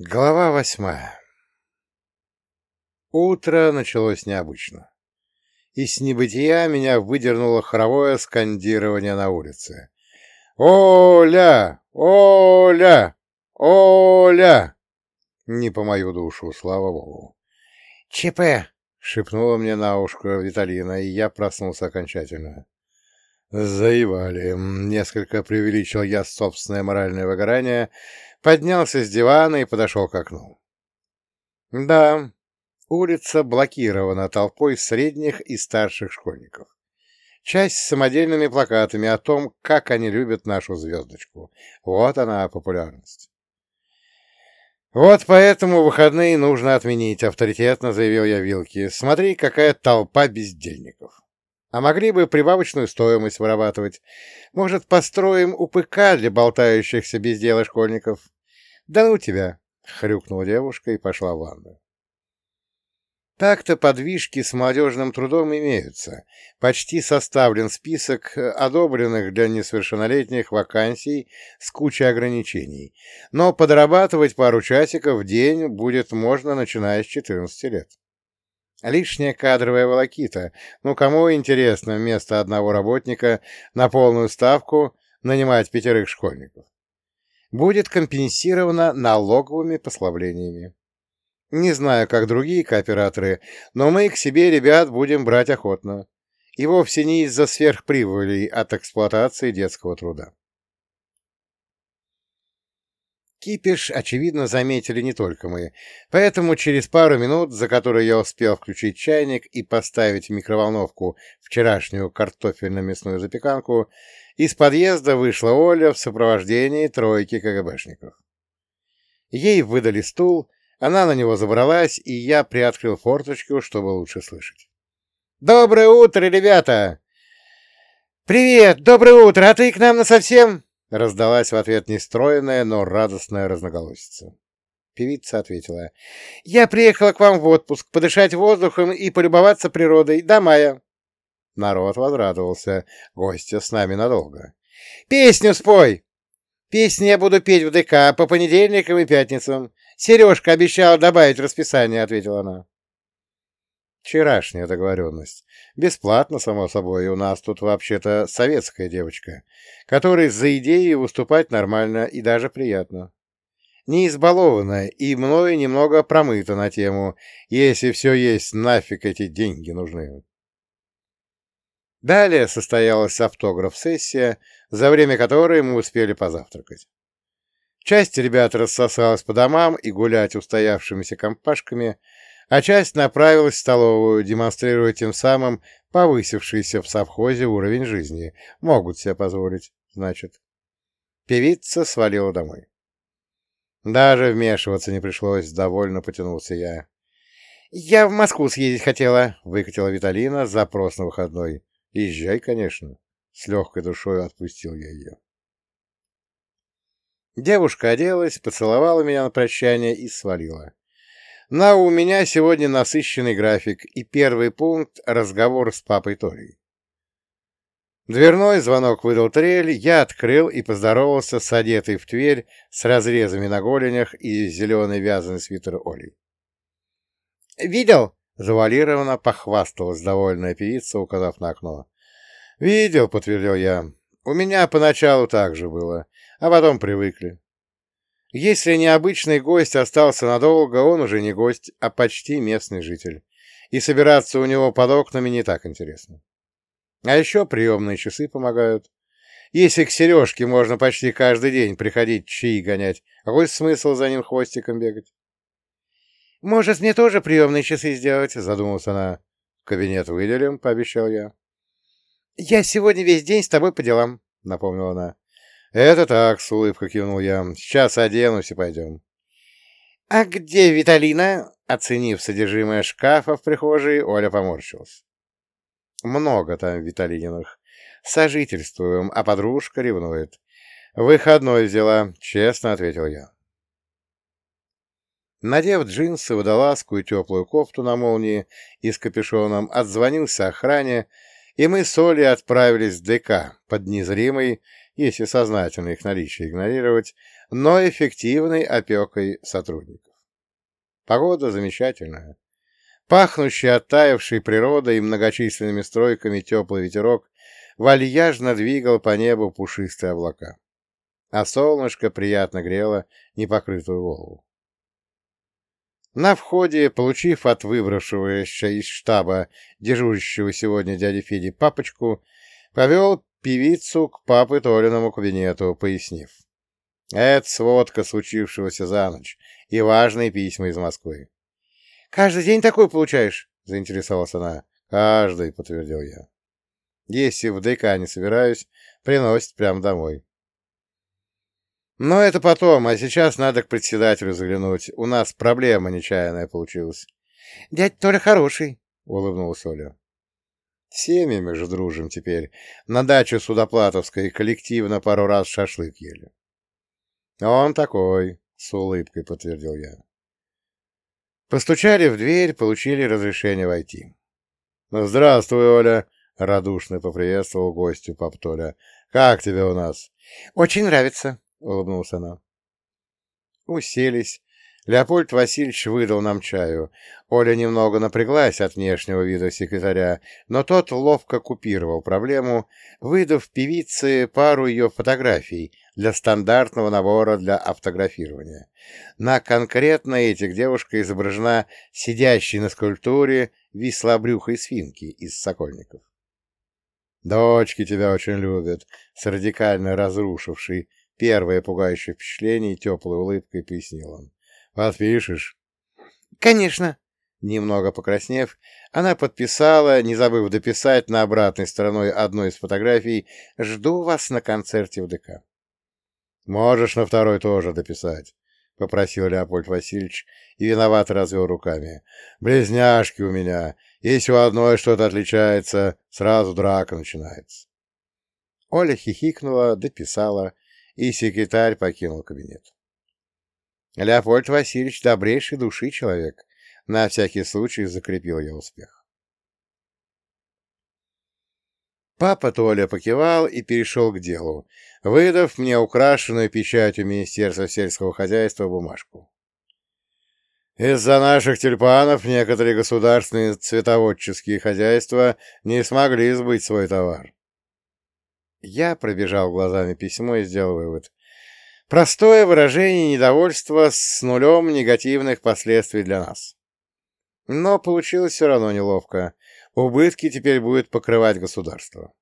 Глава восьмая Утро началось необычно. Из небытия меня выдернуло хоровое скандирование на улице. «Оля! Оля! Оля!» Не по мою душу, слава богу. «ЧП!» — шепнула мне на ушко Виталина, и я проснулся окончательно. Заевали. Несколько преувеличил я собственное моральное выгорание, поднялся с дивана и подошел к окну. Да, улица блокирована толпой средних и старших школьников. Часть с самодельными плакатами о том, как они любят нашу звездочку. Вот она, популярность. «Вот поэтому выходные нужно отменить», — авторитетно заявил я Вилки. «Смотри, какая толпа бездельников». А могли бы прибавочную стоимость вырабатывать. Может, построим УПК для болтающихся без дела школьников? Да ну тебя! — хрюкнула девушка и пошла в ванну. Так-то подвижки с молодежным трудом имеются. Почти составлен список одобренных для несовершеннолетних вакансий с кучей ограничений. Но подрабатывать пару часиков в день будет можно, начиная с 14 лет. Лишняя кадровая волокита. Ну, кому интересно вместо одного работника на полную ставку нанимать пятерых школьников? Будет компенсировано налоговыми послаблениями. Не знаю, как другие кооператоры, но мы к себе ребят будем брать охотно. И вовсе не из-за сверхприбылей от эксплуатации детского труда. Кипиш, очевидно, заметили не только мы, поэтому через пару минут, за которые я успел включить чайник и поставить в микроволновку вчерашнюю картофельно-мясную запеканку, из подъезда вышла Оля в сопровождении тройки КГБшников. Ей выдали стул, она на него забралась, и я приоткрыл форточку, чтобы лучше слышать. «Доброе утро, ребята!» «Привет! Доброе утро! А ты к нам насовсем?» — раздалась в ответ нестроенная, но радостная разноголосица. Певица ответила. «Я приехала к вам в отпуск, подышать воздухом и полюбоваться природой до мая». Народ возрадовался. Гостья с нами надолго. «Песню спой!» «Песни я буду петь в ДК по понедельникам и пятницам. Сережка обещала добавить в расписание», — ответила она. Вчерашняя договоренность. Бесплатно, само собой, у нас тут вообще-то советская девочка, которой за идеей выступать нормально и даже приятно. Не избалованная и мною немного промыта на тему «Если все есть, нафиг эти деньги нужны». Далее состоялась автограф-сессия, за время которой мы успели позавтракать. Часть ребят рассосалась по домам и гулять устоявшимися компашками, а часть направилась в столовую, демонстрируя тем самым повысившийся в совхозе уровень жизни. Могут себе позволить, значит. Певица свалила домой. Даже вмешиваться не пришлось, довольно потянулся я. «Я в Москву съездить хотела», — выкатила Виталина запрос на выходной. «Езжай, конечно». С легкой душой отпустил я ее. Девушка оделась, поцеловала меня на прощание и свалила. Но у меня сегодня насыщенный график, и первый пункт — разговор с папой Торией. Дверной звонок выдал трель, я открыл и поздоровался с одетой в Тверь с разрезами на голенях и зеленый вязаный свитер Олей. «Видел?» — завуалированно похвасталась довольная певица, указав на окно. «Видел», — подтвердил я. «У меня поначалу так же было, а потом привыкли. Если необычный гость остался надолго, он уже не гость, а почти местный житель. И собираться у него под окнами не так интересно. А еще приемные часы помогают. Если к Сережке можно почти каждый день приходить чаи гонять, какой смысл за ним хвостиком бегать? — Может, мне тоже приемные часы сделать? — задумалась она. — Кабинет выделим, — пообещал я. — Я сегодня весь день с тобой по делам, — напомнила она. «Это так», — с улыбкой кивнул я. «Сейчас оденусь и пойдем». «А где Виталина?» Оценив содержимое шкафа в прихожей, Оля поморщилась. «Много там Виталининых. Сожительствуем, а подружка ревнует. Выходной взяла», — честно ответил я. Надев джинсы, водолазку и теплую кофту на молнии и с капюшоном, отзвонился охране и мы с Олей отправились в ДК под незримой, если сознательно их наличие игнорировать, но эффективной опекой сотрудников. Погода замечательная. Пахнущий оттаившей природой и многочисленными стройками теплый ветерок вальяжно двигал по небу пушистые облака. А солнышко приятно грело непокрытую голову. На входе, получив от выбравшегося из штаба дежурящего сегодня дяди Феди папочку, повел певицу к папы Толиному кабинету, пояснив. Это сводка случившегося за ночь и важные письма из Москвы. — Каждый день такой получаешь? — заинтересовалась она. — Каждый, — подтвердил я. Если в ДК не собираюсь, приносит прямо домой. Но это потом, а сейчас надо к председателю заглянуть. У нас проблема нечаянная получилась. — Дядь Толя хороший, — улыбнулась Оля. — Семьями же дружим теперь. На даче Судоплатовской коллективно пару раз шашлык ели. — Он такой, — с улыбкой подтвердил я. Постучали в дверь, получили разрешение войти. — Здравствуй, Оля, — радушно поприветствовал гостю пап Толя. — Как тебе у нас? — Очень нравится, — улыбнулась она. Уселись. Леопольд Васильевич выдал нам чаю. Оля немного напряглась от внешнего вида секретаря, но тот ловко купировал проблему, выдав певице пару ее фотографий для стандартного набора для автографирования. На конкретно этих девушка изображена сидящей на скульптуре вислобрюхой свинки из Сокольников. «Дочки тебя очень любят», — с радикально разрушившей Первое пугающее впечатление теплой улыбкой пояснил он. «Подпишешь?» «Конечно!» Немного покраснев, она подписала, не забыв дописать на обратной стороной одной из фотографий «Жду вас на концерте в ДК». «Можешь на второй тоже дописать», — попросил Леопольд Васильевич и виновато развел руками. «Близняшки у меня. Если у одной что-то отличается, сразу драка начинается». Оля хихикнула, дописала и секретарь покинул кабинет. Леопольд Васильевич добрейший души человек, на всякий случай закрепил я успех. Папа Толя покивал и перешел к делу, выдав мне украшенную печатью Министерства сельского хозяйства бумажку. Из-за наших тюльпанов некоторые государственные цветоводческие хозяйства не смогли сбыть свой товар. Я пробежал глазами письмо и сделал вывод. Простое выражение недовольства с нулем негативных последствий для нас. Но получилось все равно неловко. Убытки теперь будет покрывать государство.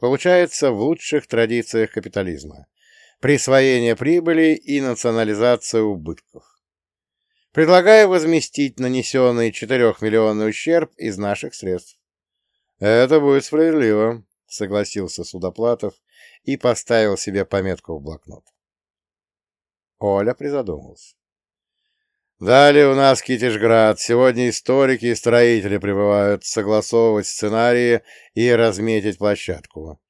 Получается в лучших традициях капитализма. Присвоение прибыли и национализация убытков. Предлагаю возместить нанесенный 4-миллионный ущерб из наших средств. Это будет справедливо согласился Судоплатов и поставил себе пометку в блокнот. Оля призадумалась. Далее у нас Китежград. Сегодня историки и строители прибывают согласовывать сценарии и разметить площадку.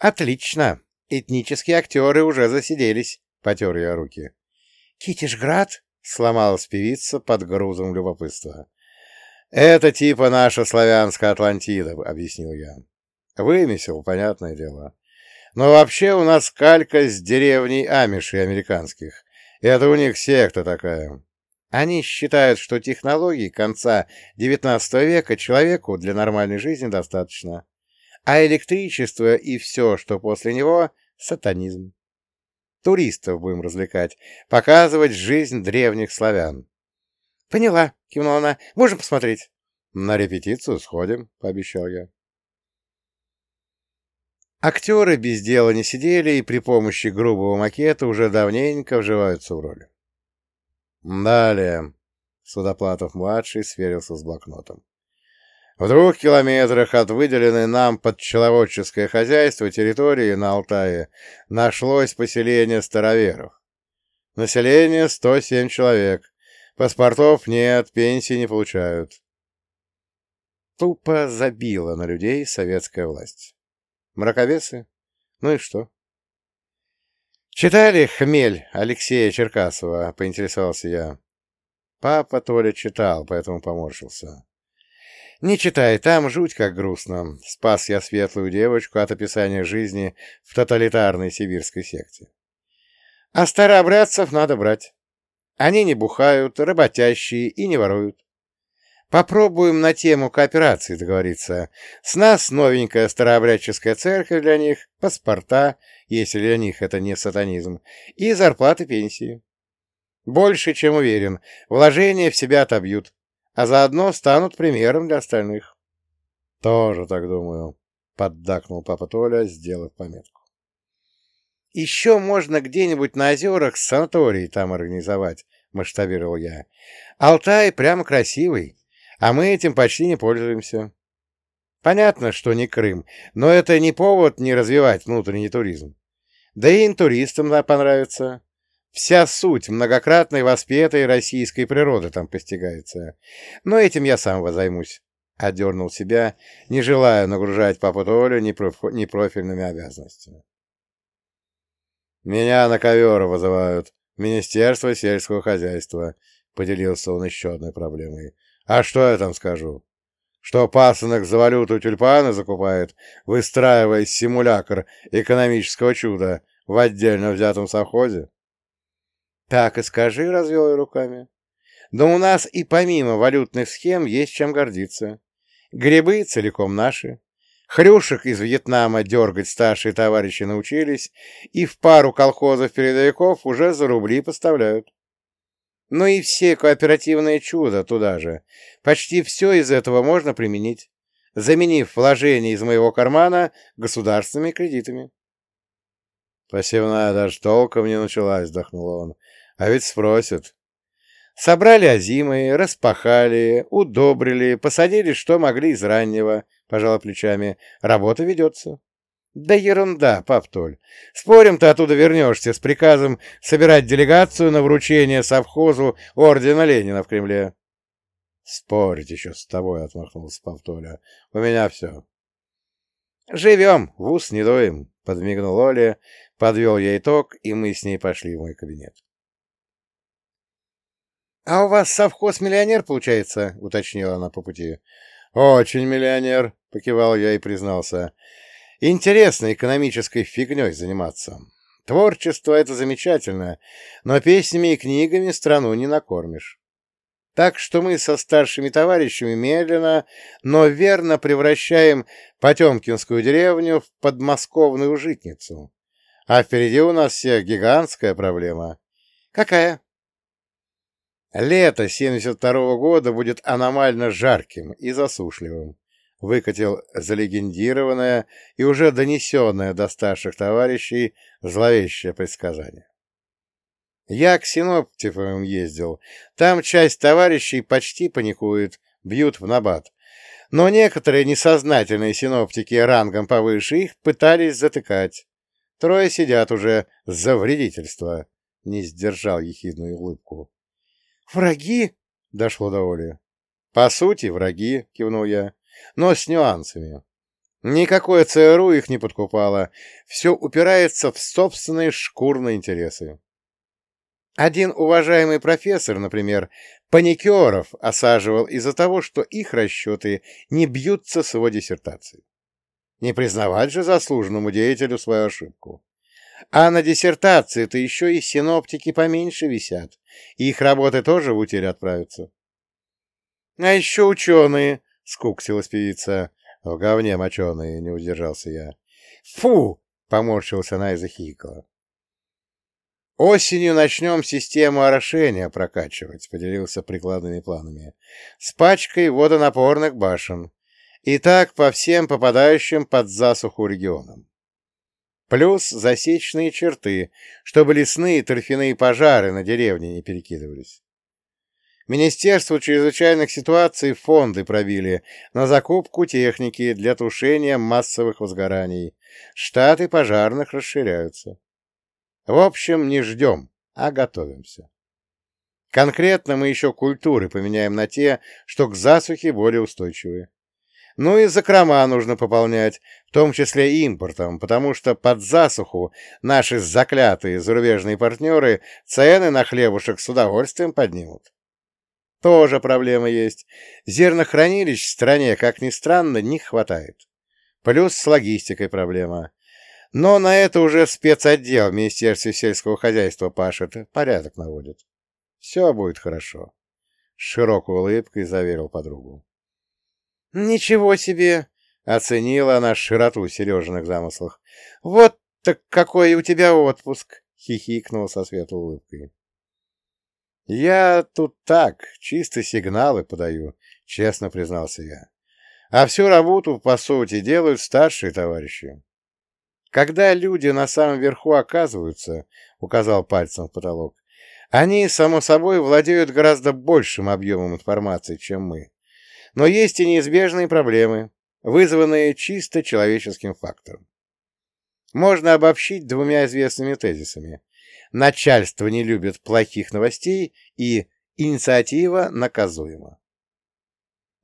Отлично. Этнические актеры уже засиделись, потер я руки. Китежград? Сломалась певица под грузом любопытства. Это типа наша славянская Атлантида, объяснил я. Вымесил, понятное дело. Но вообще у нас калька с деревней Амишей американских. Это у них секта такая. Они считают, что технологий конца XIX века человеку для нормальной жизни достаточно. А электричество и все, что после него — сатанизм. Туристов будем развлекать, показывать жизнь древних славян. — Поняла, — кивнула она. — Можем посмотреть? — На репетицию сходим, — пообещал я. Актеры без дела не сидели и при помощи грубого макета уже давненько вживаются в роли. Далее. Судоплатов-младший сверился с блокнотом. В двух километрах от выделенной нам под пчеловодческое хозяйство территории на Алтае нашлось поселение староверов. Население 107 человек. Паспортов нет, пенсии не получают. Тупо забила на людей советская власть. Мраковесы? Ну и что? «Читали «Хмель» Алексея Черкасова?» — поинтересовался я. Папа Толя читал, поэтому поморщился. Не читай, там жуть как грустно. Спас я светлую девочку от описания жизни в тоталитарной сибирской секте. А старообрядцев надо брать. Они не бухают, работящие и не воруют. Попробуем на тему кооперации договориться. С нас новенькая старообрядческая церковь для них, паспорта, если для них это не сатанизм, и зарплаты пенсии. Больше, чем уверен, вложения в себя отобьют, а заодно станут примером для остальных. — Тоже так думаю, — поддакнул папа Толя, сделав пометку. — Еще можно где-нибудь на озерах санаторий там организовать, — масштабировал я. — Алтай прямо красивый, а мы этим почти не пользуемся. Понятно, что не Крым, но это не повод не развивать внутренний туризм. Да и интуристам понравится. Вся суть многократной воспетой российской природы там постигается. Но этим я сам займусь. Одернул себя, не желая нагружать папу Толю непрофильными обязанностями. «Меня на ковер вызывают. Министерство сельского хозяйства», — поделился он еще одной проблемой. А что я там скажу? Что пасынок за валюту тюльпаны закупает, выстраивая симулятор экономического чуда в отдельно взятом совхозе? Так и скажи, развел я руками. Да у нас и помимо валютных схем есть чем гордиться. Грибы целиком наши. Хрюшек из Вьетнама дергать старшие товарищи научились, и в пару колхозов-передовиков уже за рубли поставляют. Ну и все кооперативные чудо туда же. Почти все из этого можно применить, заменив вложения из моего кармана государственными кредитами. Посевная даже толком не началась, вздохнул он. А ведь спросят. Собрали озимые, распахали, удобрили, посадили, что могли из раннего, пожала плечами. Работа ведется. Да ерунда, пап Толь. Спорим, ты оттуда вернешься с приказом собирать делегацию на вручение совхозу ордена Ленина в Кремле. Спорить еще с тобой, отмахнулся пап Толя. У меня все. Живем, в ус не доим, подмигнул Оля, подвел я итог, и мы с ней пошли в мой кабинет. «А у вас совхоз миллионер, получается?» — уточнила она по пути. «Очень миллионер», — покивал я и признался. Интересной экономической фигней заниматься. Творчество — это замечательно, но песнями и книгами страну не накормишь. Так что мы со старшими товарищами медленно, но верно превращаем Потемкинскую деревню в подмосковную житницу. А впереди у нас всех гигантская проблема. Какая? Лето 72 -го года будет аномально жарким и засушливым выкатил залегендированное и уже донесенное до старших товарищей зловещее предсказание. Я к синоптикам ездил. Там часть товарищей почти паникует, бьют в набат. Но некоторые несознательные синоптики рангом повыше их пытались затыкать. Трое сидят уже за вредительство. Не сдержал ехидную улыбку. «Враги?» — дошло до Оли. «По сути, враги», — кивнул я но с нюансами. Никакое ЦРУ их не подкупало, все упирается в собственные шкурные интересы. Один уважаемый профессор, например, паникеров осаживал из-за того, что их расчеты не бьются с его диссертацией. Не признавать же заслуженному деятелю свою ошибку. А на диссертации-то еще и синоптики поменьше висят, и их работы тоже в утиль отправятся. А еще ученые, — скуксилась певица. В говне моченый, не удержался я. «Фу!» — поморщилась она и захикала. «Осенью начнем систему орошения прокачивать», — поделился прикладными планами, «с пачкой водонапорных башен. И так по всем попадающим под засуху регионам. Плюс засечные черты, чтобы лесные торфяные пожары на деревне не перекидывались. Министерству чрезвычайных ситуаций фонды пробили на закупку техники для тушения массовых возгораний. Штаты пожарных расширяются. В общем, не ждем, а готовимся. Конкретно мы еще культуры поменяем на те, что к засухе более устойчивые. Ну и закрома нужно пополнять, в том числе импортом, потому что под засуху наши заклятые зарубежные партнеры цены на хлебушек с удовольствием поднимут. Тоже проблема есть. Зернохранилищ в стране, как ни странно, не хватает. Плюс с логистикой проблема. Но на это уже спецотдел в Министерстве сельского хозяйства пашет, порядок наводит. Все будет хорошо. С широкой улыбкой заверил подругу. «Ничего себе!» — оценила она широту Сережиных замыслов. «Вот так какой у тебя отпуск!» — хихикнула со светлой улыбкой. «Я тут так, чисто сигналы подаю», — честно признался я. «А всю работу, по сути, делают старшие товарищи. Когда люди на самом верху оказываются, — указал пальцем в потолок, — они, само собой, владеют гораздо большим объемом информации, чем мы. Но есть и неизбежные проблемы, вызванные чисто человеческим фактором. Можно обобщить двумя известными тезисами. Начальство не любит плохих новостей и инициатива наказуема.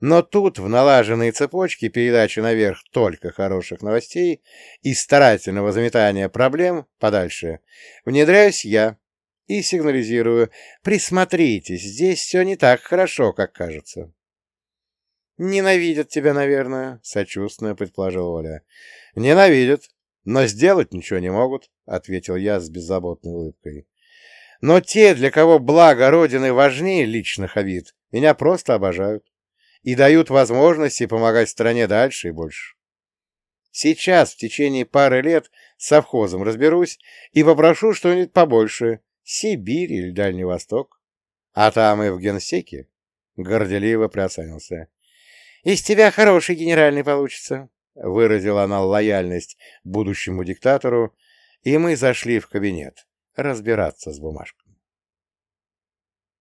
Но тут в налаженной цепочке передачи наверх только хороших новостей и старательного заметания проблем подальше внедряюсь я и сигнализирую «Присмотритесь, здесь все не так хорошо, как кажется». «Ненавидят тебя, наверное», — сочувственно предположил Оля. «Ненавидят, но сделать ничего не могут», — ответил я с беззаботной улыбкой. «Но те, для кого благо Родины важнее личных обид, меня просто обожают и дают возможности помогать стране дальше и больше. Сейчас, в течение пары лет, с совхозом разберусь и попрошу что-нибудь побольше, Сибирь или Дальний Восток. А там и в генсеке. Горделиво приоценился. — Из тебя хороший генеральный получится, — выразила она лояльность будущему диктатору, и мы зашли в кабинет разбираться с бумажкой.